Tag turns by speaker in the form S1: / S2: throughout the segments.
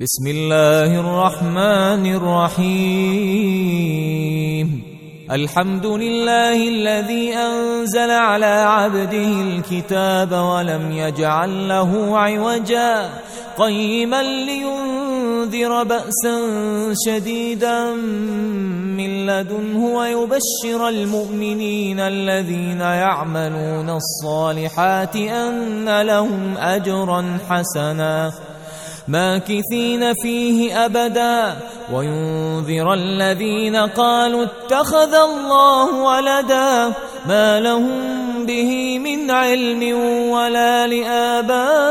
S1: بسم الله الرحمن الرحيم. الحمد لله الذي أنزل على عبده الكتاب ولم يجعل له عوجا. قيما لينذر بأسا شديدا من لدنه ويبشر المؤمنين الذين يعملون الصالحات أن لهم أجرا حسنا. ماكثين فيه أبدا. وينذر الذين قالوا اتخذ الله ولدا ما لهم به من علم ولا لآبائهم.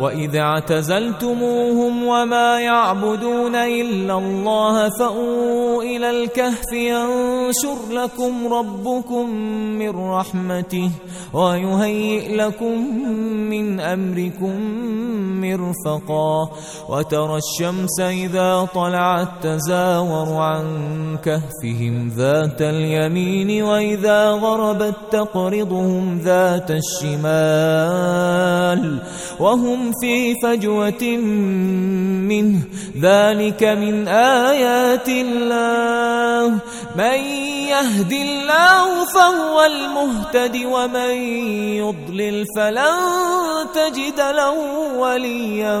S1: وإذ اعتزلتموهم وما يعبدون إلا الله فأووا إلى الكهف ينشر لكم ربكم من رحمته ويهيئ لكم من أمركم مرفقا وترى الشمس إذا طلعت تزاور عن كهفهم ذات اليمين وإذا غربت تقرضهم ذات الشمال وهم في فجوة منه. ذلك من آيات الله. من يهد الله فهو المهتد ومن يضلل فلن تجد له وليا.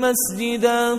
S1: مسجدا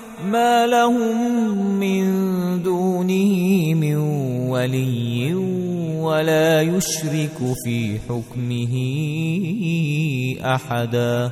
S1: ما لهم من دونه من ولي ولا يشرك في حكمه أحدا.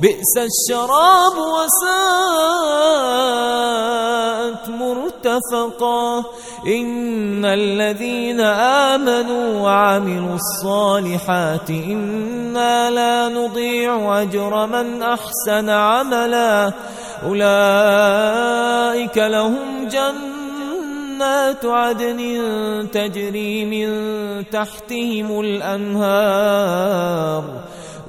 S1: بئس الشراب وساءت مرتفقا. إن الذين آمنوا وعملوا الصالحات إنا لا نضيع أجر من أحسن عملا. أولئك لهم جنات عدن تجري من تحتهم الأنهار.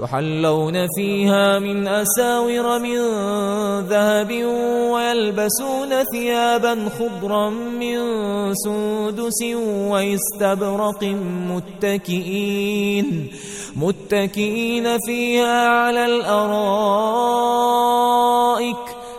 S1: يحلون فيها من أساور من ذهب ويلبسون ثيابا خضرا من سندس واستبرق متكئين متكئين فيها على الأرائك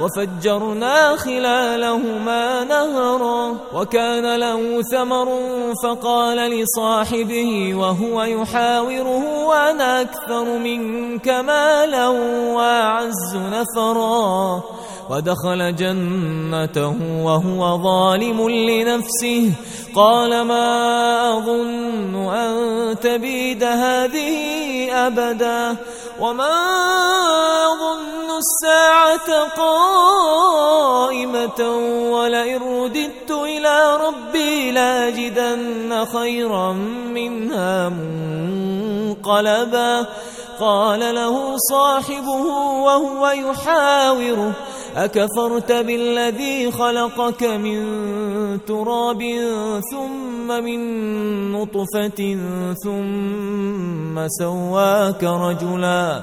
S1: وفجرنا خلالهما نهرا وكان له ثمر فقال لصاحبه وهو يحاوره وأنا أكثر منك مالا وأعز نفرا ودخل جنته وهو ظالم لنفسه قال ما أظن أن تبيد هذه أبدا وما أظن الساعة قائمة ولئن رددت إلى ربي لاجدن خيرا منها منقلبا. قال له صاحبه وهو يحاوره أكفرت بالذي خلقك من تراب ثم من نطفة ثم سواك رجلا.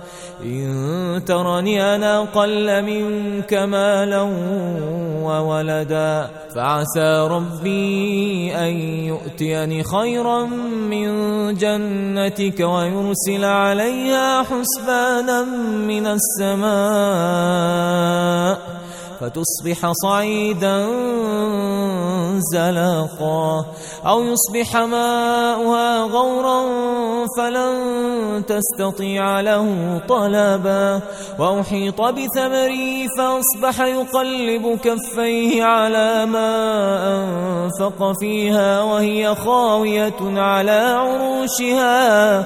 S1: إن ترني أنا قل منك مالا وولدا فعسى ربي أن يؤتيني خيرا من جنتك ويرسل عليها حسبانا من السماء فتصبح صعيدا زلقا أو يصبح ماؤها غورا فلن تستطيع له طلبا وأحيط بثمره فأصبح يقلب كفيه على ما أنفق فيها وهي خاوية على عروشها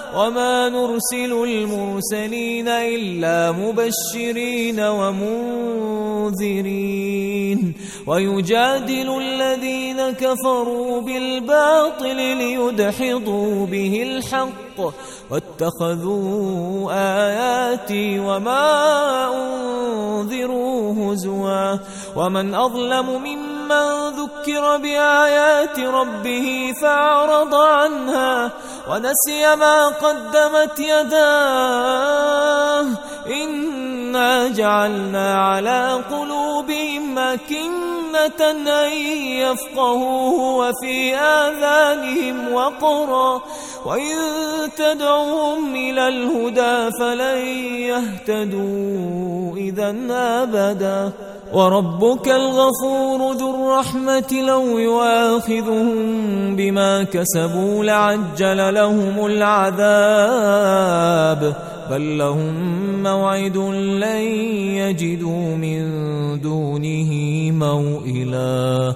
S1: وما نرسل المرسلين إلا مبشرين ومنذرين. ويجادل الذين كفروا بالباطل ليدحضوا به الحق. واتخذوا آياتي وما أنذروا هزوا. ومن أظلم ممن ذكر بآيات ربه فأعرض عنها. ونسي ما قدمت يداه. إنا جعلنا على قلوبهم أكنة أن يفقهوه وفي آذانهم وقرا. وإن تدعوهم إلى الهدى فلن يهتدوا إذا أبدا. وربك الغفور ذو الرحمة لو يواخذهم بما كسبوا لعجل لهم العذاب بل لهم موعد لن يجدوا من دونه موئلا.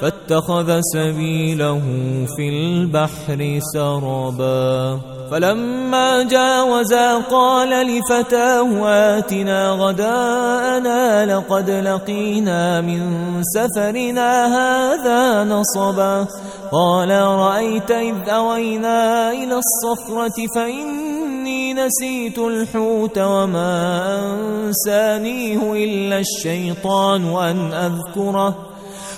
S1: فاتخذ سبيله في البحر سربا. فلما جاوزا قال لفتاه آتنا غداءنا لقد لقينا من سفرنا هذا نصبا. قال رأيت إذ أوينا إلى الصخرة فإني نسيت الحوت وما أنسانيه إلا الشيطان أن أذكره.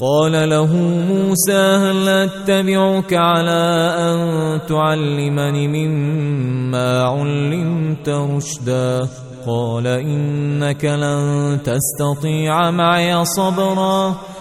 S1: قال له موسى هل أتبعك على أن تعلمني مما علمت رشدا؟ قال إنك لن تستطيع معي صبرا.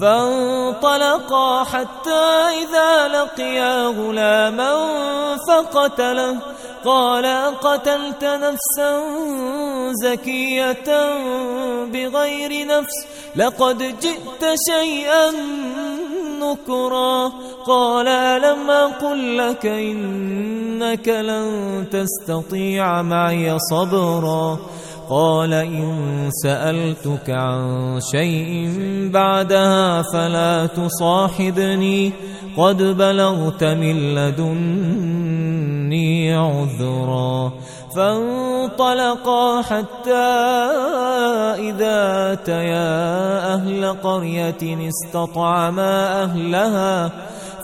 S1: فانطلقا حتى إذا لقيا غلاما فقتله قال قتلت نفسا زكية بغير نفس؟ لقد جئت شيئا نكرا. قال ألم أقل لك إنك لن تستطيع معي صبرا؟ قال إن سألتك عن شيء بعدها فلا تصاحبني. قد بلغت من لدني عذرا. فانطلقا حتى إذا أتيا أهل قرية استطعما أهلها.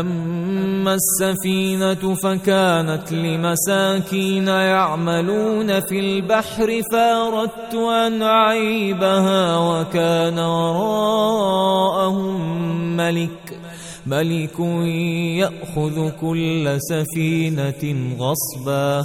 S1: أما السفينة فكانت لمساكين يعملون في البحر فاردت أن أعيبها وكان وراءهم ملك ملك يأخذ كل سفينة غصبا.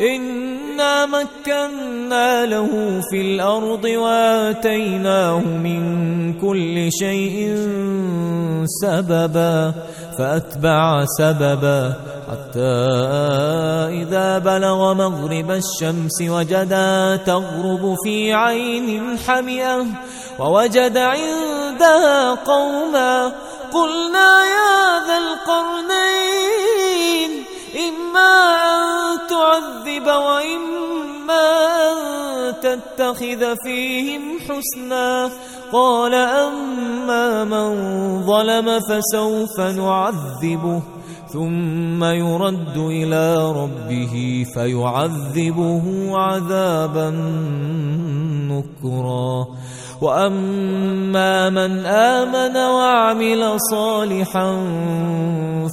S1: إنا مكنا له في الأرض وآتيناه من كل شيء سببا فأتبع سببا حتى إذا بلغ مغرب الشمس وجدا تغرب في عين حمئة ووجد عندها قوما قلنا يا ذا القرنين إما أن تعذب وإما أن تتخذ فيهم حسنا. قال أما من ظلم فسوف نعذبه ثم يرد إلى ربه فيعذبه عذابا نكرا. وأما من آمن وعمل صالحا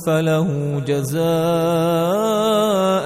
S1: فله جزاء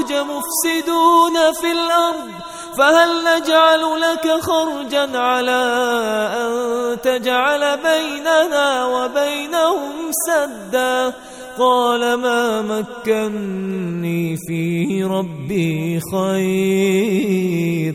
S1: ومأجوج مفسدون في الأرض فهل نجعل لك خرجا على أن تجعل بيننا وبينهم سدا؟ قال ما مكني فيه ربي خير.